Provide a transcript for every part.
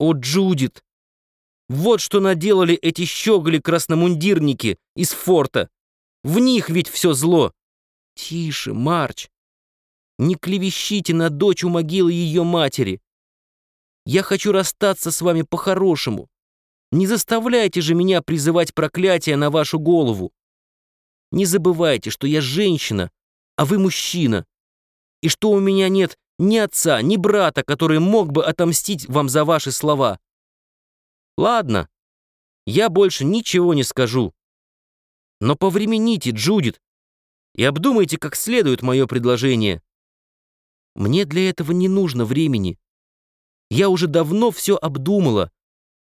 О, Джудит! Вот что наделали эти щеголи-красномундирники из форта. В них ведь все зло. Тише, Марч. Не клевещите на дочь у могилы ее матери. Я хочу расстаться с вами по-хорошему. Не заставляйте же меня призывать проклятие на вашу голову. Не забывайте, что я женщина, а вы мужчина, и что у меня нет ни отца, ни брата, который мог бы отомстить вам за ваши слова. Ладно, я больше ничего не скажу. Но повремените, Джудит, и обдумайте как следует мое предложение. Мне для этого не нужно времени. Я уже давно все обдумала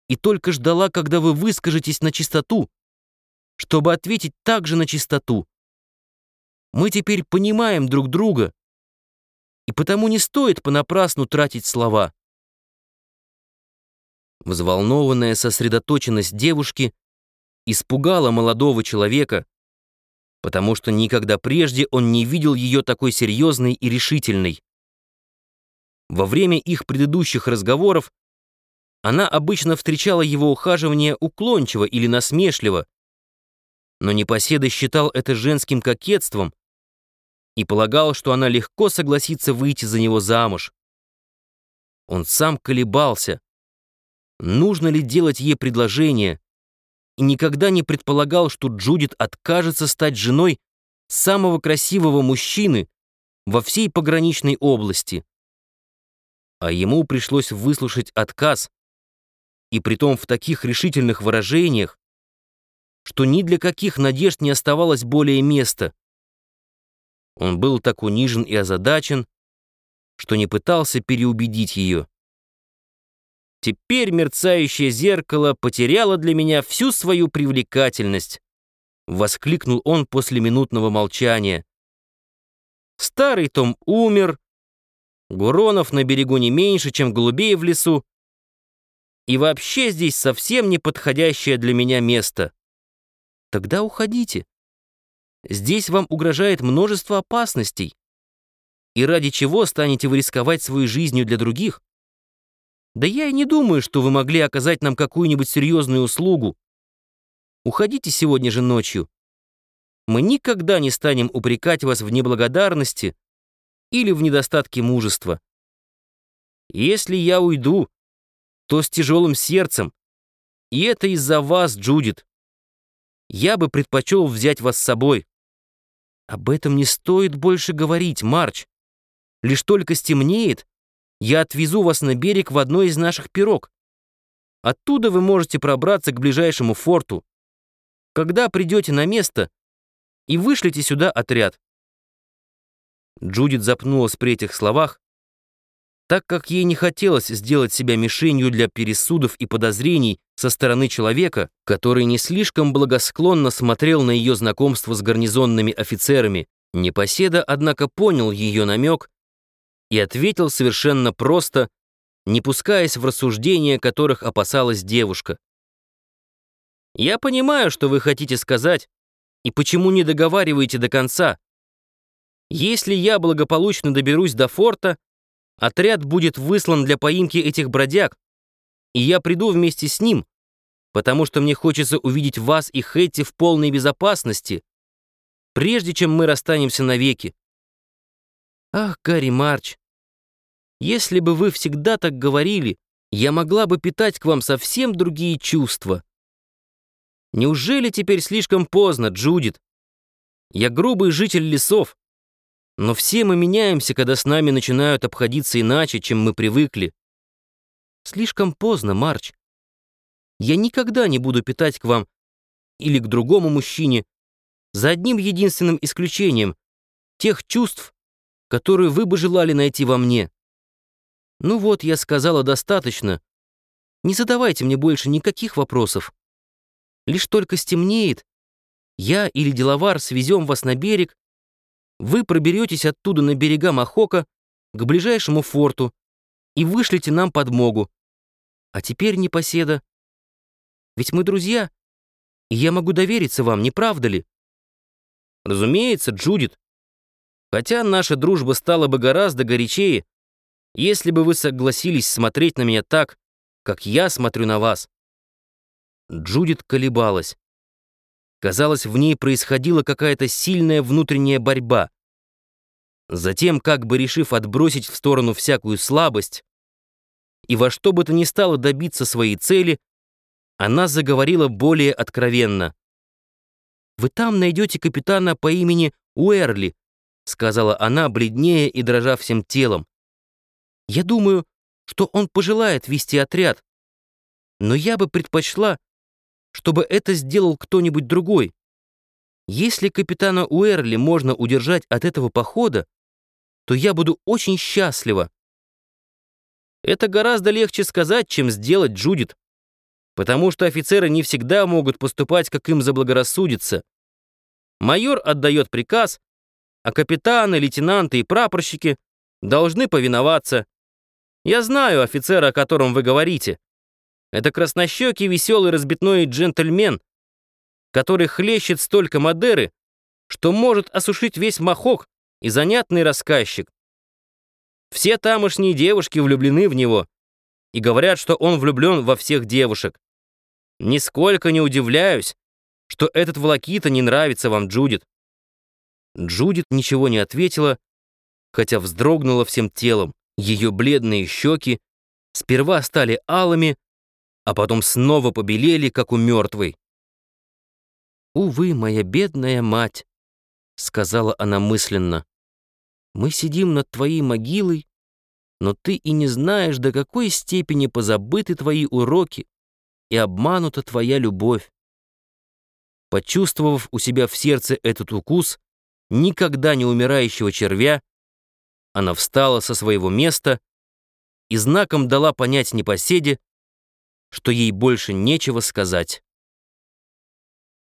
и только ждала, когда вы выскажетесь на чистоту, чтобы ответить также на чистоту. Мы теперь понимаем друг друга, и потому не стоит понапрасну тратить слова. Взволнованная сосредоточенность девушки испугала молодого человека, потому что никогда прежде он не видел ее такой серьезной и решительной. Во время их предыдущих разговоров она обычно встречала его ухаживание уклончиво или насмешливо, но Непоседа считал это женским кокетством и полагал, что она легко согласится выйти за него замуж. Он сам колебался, нужно ли делать ей предложение, и никогда не предполагал, что Джудит откажется стать женой самого красивого мужчины во всей пограничной области. А ему пришлось выслушать отказ, и притом в таких решительных выражениях, что ни для каких надежд не оставалось более места. Он был так унижен и озадачен, что не пытался переубедить ее. Теперь мерцающее зеркало потеряло для меня всю свою привлекательность, воскликнул он после минутного молчания. Старый Том умер, Гуронов на берегу не меньше, чем голубей в лесу, и вообще здесь совсем не подходящее для меня место. Тогда уходите. Здесь вам угрожает множество опасностей. И ради чего станете вы рисковать своей жизнью для других? Да я и не думаю, что вы могли оказать нам какую-нибудь серьезную услугу. Уходите сегодня же ночью. Мы никогда не станем упрекать вас в неблагодарности или в недостатке мужества. Если я уйду, то с тяжелым сердцем, и это из-за вас, Джудит. Я бы предпочел взять вас с собой. Об этом не стоит больше говорить, Марч. Лишь только стемнеет, я отвезу вас на берег в одной из наших пирог. Оттуда вы можете пробраться к ближайшему форту. Когда придете на место, и вышлите сюда отряд. Джудит запнулась при этих словах, так как ей не хотелось сделать себя мишенью для пересудов и подозрений со стороны человека, который не слишком благосклонно смотрел на ее знакомство с гарнизонными офицерами. Непоседа, однако, понял ее намек и ответил совершенно просто, не пускаясь в рассуждения, которых опасалась девушка. «Я понимаю, что вы хотите сказать, и почему не договариваете до конца. Если я благополучно доберусь до форта, отряд будет выслан для поимки этих бродяг, и я приду вместе с ним, потому что мне хочется увидеть вас и Хэтти в полной безопасности, прежде чем мы расстанемся навеки. Ах, Гарри Марч, если бы вы всегда так говорили, я могла бы питать к вам совсем другие чувства. Неужели теперь слишком поздно, Джудит? Я грубый житель лесов, но все мы меняемся, когда с нами начинают обходиться иначе, чем мы привыкли. Слишком поздно, Марч. Я никогда не буду питать к вам или к другому мужчине за одним единственным исключением тех чувств, которые вы бы желали найти во мне. Ну вот, я сказала достаточно. Не задавайте мне больше никаких вопросов. Лишь только стемнеет, я или деловар свезем вас на берег, вы проберетесь оттуда на берега Махока к ближайшему форту и вышлите нам подмогу. А теперь, непоседа, ведь мы друзья, и я могу довериться вам, не правда ли? Разумеется, Джудит. Хотя наша дружба стала бы гораздо горячее, если бы вы согласились смотреть на меня так, как я смотрю на вас». Джудит колебалась. Казалось, в ней происходила какая-то сильная внутренняя борьба. Затем, как бы решив отбросить в сторону всякую слабость и во что бы то ни стало добиться своей цели, она заговорила более откровенно. «Вы там найдете капитана по имени Уэрли», сказала она, бледнее и дрожа всем телом. «Я думаю, что он пожелает вести отряд, но я бы предпочла, чтобы это сделал кто-нибудь другой. Если капитана Уэрли можно удержать от этого похода, то я буду очень счастлива. Это гораздо легче сказать, чем сделать, Джудит, потому что офицеры не всегда могут поступать, как им заблагорассудится. Майор отдает приказ, а капитаны, лейтенанты и прапорщики должны повиноваться. Я знаю офицера, о котором вы говорите. Это краснощекий, веселый, разбитной джентльмен, который хлещет столько Мадеры, что может осушить весь махок и занятный рассказчик. Все тамошние девушки влюблены в него и говорят, что он влюблен во всех девушек. Нисколько не удивляюсь, что этот волокита не нравится вам, Джудит. Джудит ничего не ответила, хотя вздрогнула всем телом. Ее бледные щеки сперва стали алыми, а потом снова побелели, как у мертвой. «Увы, моя бедная мать», — сказала она мысленно, — «мы сидим над твоей могилой, но ты и не знаешь, до какой степени позабыты твои уроки и обманута твоя любовь. Почувствовав у себя в сердце этот укус, никогда не умирающего червя, она встала со своего места и знаком дала понять непоседе, что ей больше нечего сказать.